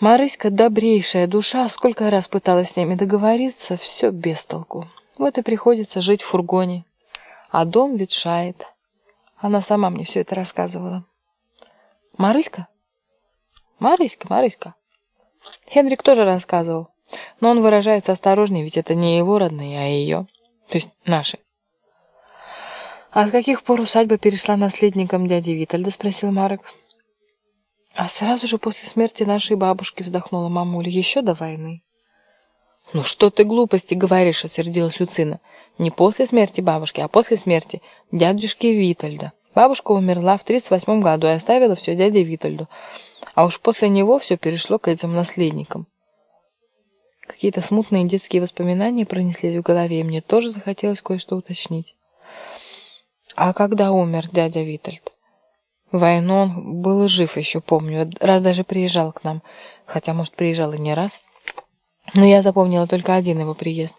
Марыська добрейшая душа, сколько раз пыталась с ними договориться, все без толку. Вот и приходится жить в фургоне. А дом ветшает. Она сама мне все это рассказывала. Марыська? Марыська, Марыська. Хенрик тоже рассказывал. Но он выражается осторожнее, ведь это не его родные, а ее. То есть наши. «А с каких пор усадьба перешла наследником дяди Витальда?» – спросил Марек. «А сразу же после смерти нашей бабушки», – вздохнула мамуля, – «еще до войны». «Ну что ты глупости говоришь?» – осердилась Люцина. «Не после смерти бабушки, а после смерти дядюшки Витальда. Бабушка умерла в 38 году и оставила все дяде Витальду. А уж после него все перешло к этим наследникам. Какие-то смутные детские воспоминания пронеслись в голове, и мне тоже захотелось кое-что уточнить. А когда умер дядя Витальд? Войну он был жив еще, помню, раз даже приезжал к нам, хотя, может, приезжал и не раз. Но я запомнила только один его приезд.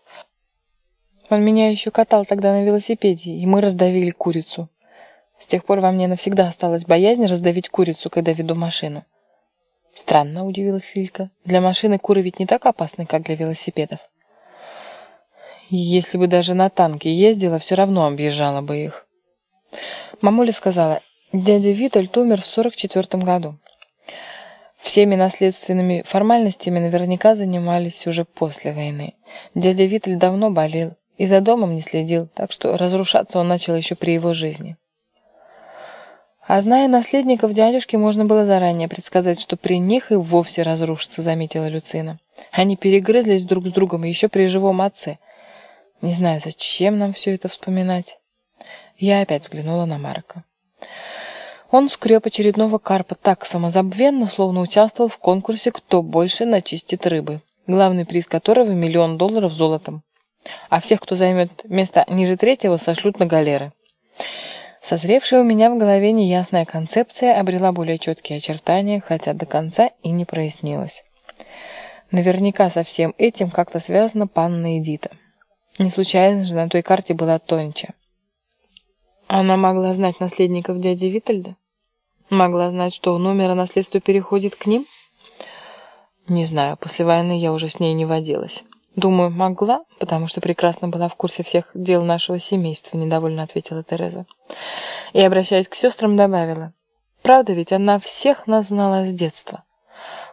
Он меня еще катал тогда на велосипеде, и мы раздавили курицу. С тех пор во мне навсегда осталась боязнь раздавить курицу, когда веду машину. Странно, удивилась Лилька. Для машины куры ведь не так опасны, как для велосипедов. Если бы даже на танке ездила, все равно объезжала бы их. Мамуля сказала, дядя Витальд умер в сорок четвертом году. Всеми наследственными формальностями наверняка занимались уже после войны. Дядя Виталь давно болел и за домом не следил, так что разрушаться он начал еще при его жизни. А зная наследников дядюшки, можно было заранее предсказать, что при них и вовсе разрушится, заметила Люцина. Они перегрызлись друг с другом еще при живом отце. Не знаю, зачем нам все это вспоминать. Я опять взглянула на Марка. Он скреб очередного карпа так самозабвенно, словно участвовал в конкурсе «Кто больше начистит рыбы», главный приз которого – миллион долларов золотом. А всех, кто займет место ниже третьего, сошлют на галеры. Созревшая у меня в голове неясная концепция обрела более четкие очертания, хотя до конца и не прояснилась. Наверняка со всем этим как-то связана панна Эдита. Не случайно же на той карте была Тонча. Она могла знать наследников дяди Витальда? Могла знать, что он умер, а наследство переходит к ним? Не знаю, после войны я уже с ней не водилась. Думаю, могла, потому что прекрасно была в курсе всех дел нашего семейства, недовольно ответила Тереза. И, обращаясь к сестрам, добавила. Правда ведь она всех нас знала с детства.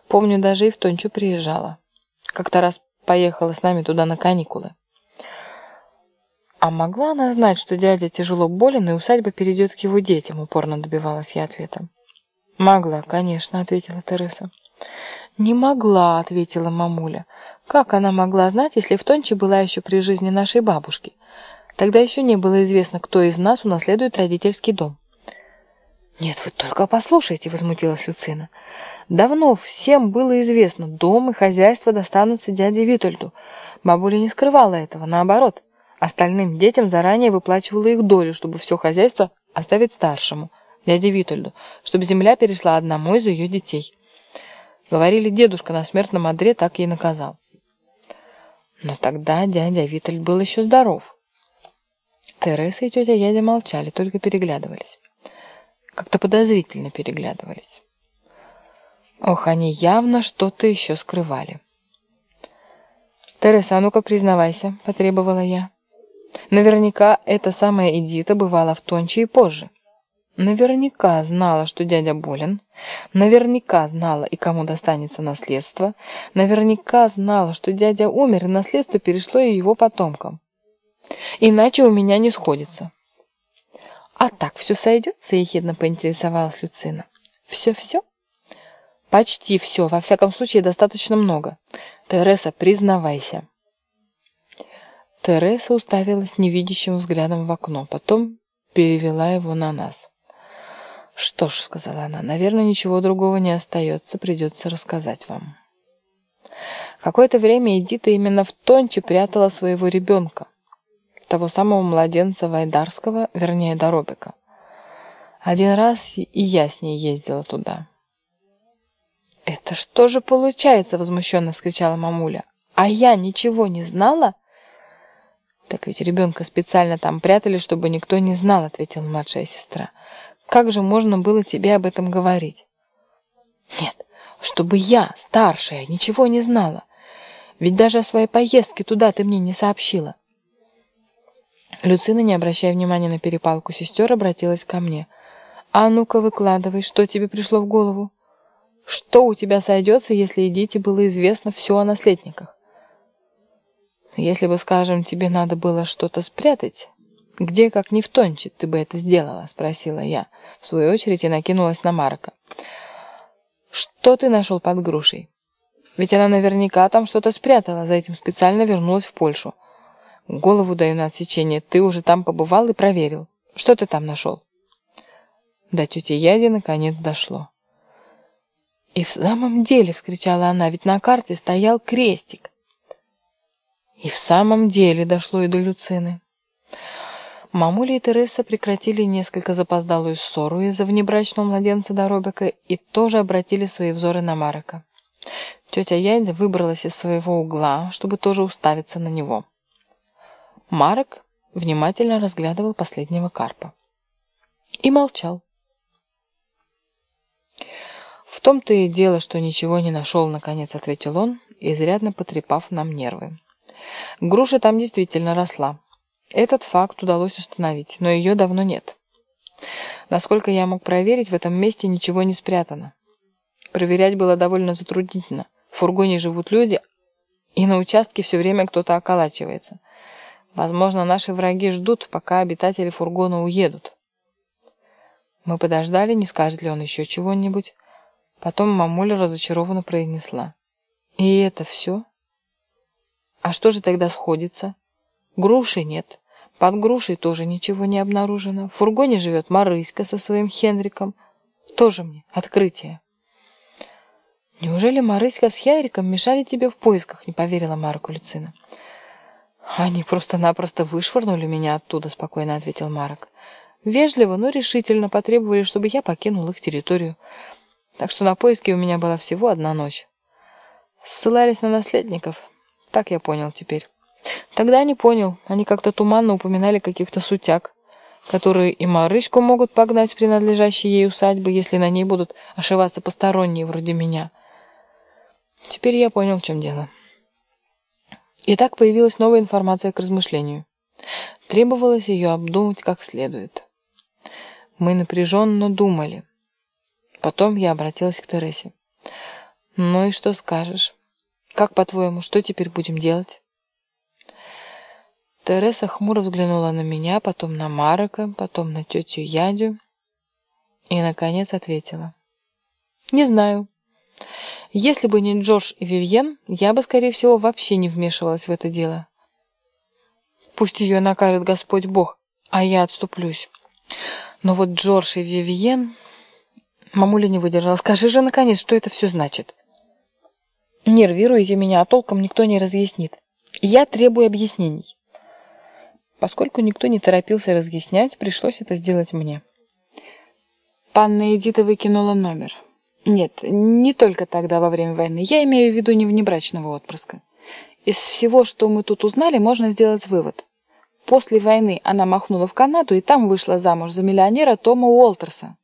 Помню, даже и в Тончу приезжала. Как-то раз поехала с нами туда на каникулы. А могла она знать, что дядя тяжело болен, и усадьба перейдет к его детям, упорно добивалась я ответа. Могла, конечно, ответила Тереса. Не могла, ответила мамуля. Как она могла знать, если в Тонче была еще при жизни нашей бабушки? Тогда еще не было известно, кто из нас унаследует родительский дом. «Нет, вы только послушайте», — возмутилась Люцина. «Давно всем было известно, дом и хозяйство достанутся дяде Витольду. Бабуля не скрывала этого, наоборот. Остальным детям заранее выплачивала их долю, чтобы все хозяйство оставить старшему, дяде Витольду, чтобы земля перешла одному из ее детей. Говорили, дедушка на смертном одре так ей наказал. Но тогда дядя Витальд был еще здоров. Тереса и тетя Ядя молчали, только переглядывались. Как-то подозрительно переглядывались. Ох, они явно что-то еще скрывали. «Тереса, а ну-ка признавайся», — потребовала я. Наверняка эта самая Эдита бывала в Тонче и позже. Наверняка знала, что дядя болен. Наверняка знала, и кому достанется наследство. Наверняка знала, что дядя умер, и наследство перешло и его потомкам. Иначе у меня не сходится. А так все сойдется, ехидно поинтересовалась Люцина. Все-все? Почти все, во всяком случае достаточно много. Тереса, признавайся. Тереса уставилась невидящим взглядом в окно, потом перевела его на нас. «Что ж», — сказала она, — «наверное, ничего другого не остается, придется рассказать вам». Какое-то время Эдита именно в Тонче прятала своего ребенка, того самого младенца Вайдарского, вернее, Доробика. Один раз и я с ней ездила туда. «Это что же получается?» — возмущенно вскричала мамуля. «А я ничего не знала?» «Так ведь ребенка специально там прятали, чтобы никто не знал», — ответила младшая сестра. Как же можно было тебе об этом говорить? Нет, Чтобы я, старшая, ничего не знала. Ведь даже о своей поездке туда ты мне не сообщила. Люцина, не обращая внимания на перепалку сестер, обратилась ко мне. «А ну-ка, выкладывай, что тебе пришло в голову? Что у тебя сойдется, если Эдите было известно все о наследниках? Если бы, скажем, тебе надо было что-то спрятать, где, как не в Тонче, ты бы это сделала?» — спросила я. В свою очередь и накинулась на Марка. «Что ты нашел под грушей? Ведь она наверняка там что-то спрятала, за этим специально вернулась в Польшу. Голову даю на отсечение. Ты уже там побывал и проверил. Что ты там нашел?» До тети Яди наконец дошло. «И в самом деле!» — вскричала она. «Ведь на карте стоял крестик!» И в самом деле дошло и до Люцины. Мамуля и Тереса прекратили несколько запоздалую ссору из-за внебрачного младенца Доробика и тоже обратили свои взоры на Марека. Тетя Ядя выбралась из своего угла, чтобы тоже уставиться на него. Марек внимательно разглядывал последнего карпа. И молчал. «В том-то и дело, что ничего не нашел», — наконец ответил он, изрядно потрепав нам нервы. «Груша там действительно росла. Этот факт удалось установить, но ее давно нет. Насколько я мог проверить, в этом месте ничего не спрятано. Проверять было довольно затруднительно. В фургоне живут люди, и на участке все время кто-то околачивается. Возможно, наши враги ждут, пока обитатели фургона уедут. Мы подождали, не скажет ли он еще чего-нибудь. Потом мамуля разочарованно произнесла. «И это все? А что же тогда сходится? Груши нет. Под грушей тоже ничего не обнаружено. В фургоне живет Марыська со своим Хенриком. Тоже мне открытие». «Неужели Марыська с Хенриком мешали тебе в поисках?» — не поверила Марку Люцина. «Они просто-напросто вышвырнули меня оттуда», — спокойно ответил Марок. «Вежливо, но решительно потребовали, чтобы я покинул их территорию. Так что на поиски у меня была всего одна ночь. Ссылались на наследников. Так я понял теперь. Тогда не понял. Они как-то туманно упоминали каких-то сутяг, которые и Марыську могут погнать с принадлежащей ей усадьбы, если на ней будут ошиваться посторонние вроде меня. Теперь я понял, в чем дело». И так появилась новая информация к размышлению. Требовалось ее обдумать как следует. Мы напряженно думали. Потом я обратилась к Тересе. «Ну и что скажешь? Как, по-твоему, что теперь будем делать?» Тереса хмуро взглянула на меня, потом на Марека, потом на тетю Ядю и, наконец, ответила. «Не знаю. Если бы не Джордж и Вивьен, я бы, скорее всего, вообще не вмешивалась в это дело. Пусть ее накажет Господь Бог, а я отступлюсь. Но вот Джордж и Вивьен... Мамуля не выдержала. Скажи же, наконец, что это все значит? Нервируете меня, а толком никто не разъяснит. Я требую объяснений. Поскольку никто не торопился разъяснять, пришлось это сделать мне. Панна Эдита выкинула номер. Нет, не только тогда, во время войны. Я имею в виду не внебрачного отпрыска. Из всего, что мы тут узнали, можно сделать вывод. После войны она махнула в Канаду и там вышла замуж за миллионера Тома Уолтерса,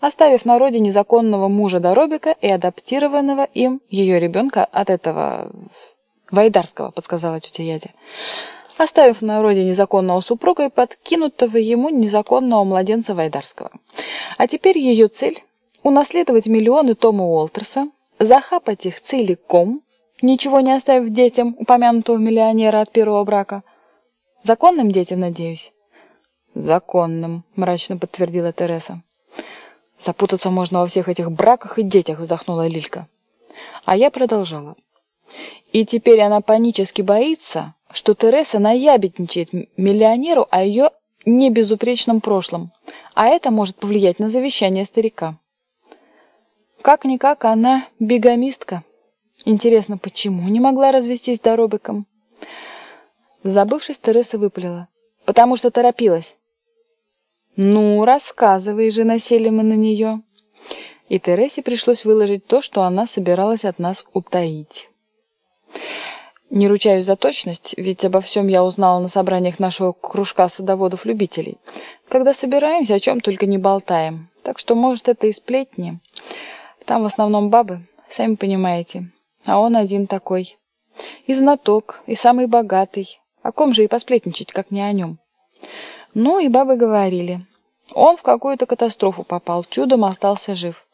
оставив на родине законного мужа Доробика и адаптированного им ее ребенка от этого... Вайдарского, подсказала тетя Ядя. Оставив на родине законного супруга и подкинутого ему незаконного младенца Вайдарского. А теперь ее цель унаследовать миллионы Тома Уолтерса, захапать их целиком, ничего не оставив детям упомянутого миллионера от первого брака. Законным детям, надеюсь? Законным, мрачно подтвердила Тереса. Запутаться можно во всех этих браках и детях, вздохнула Лилька. А я продолжала. И теперь она панически боится, что Тереса наябедничает миллионеру о ее небезупречном прошлом, а это может повлиять на завещание старика. Как-никак она бигамистка. Интересно, почему не могла развестись с Доробиком? Забывшись, Тереса выпалила. Потому что торопилась. Ну, рассказывай же, насели мы на нее. И Тересе пришлось выложить то, что она собиралась от нас утаить. Не ручаюсь за точность, ведь обо всем я узнала на собраниях нашего кружка садоводов-любителей. Когда собираемся, о чем только не болтаем. Так что, может, это и сплетни. Там в основном бабы. сами понимаете. А он один такой. И знаток, и самый богатый. О ком же и посплетничать, как не о нем. Ну и бабы говорили. Он в какую-то катастрофу попал, чудом остался жив.